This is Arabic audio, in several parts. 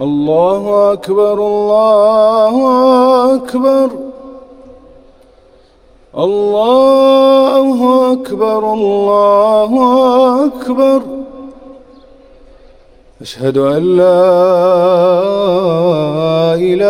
الله أكبر الله أكبر. الله أكبر الله أكبر. أشهد أن لا إله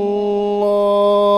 الله.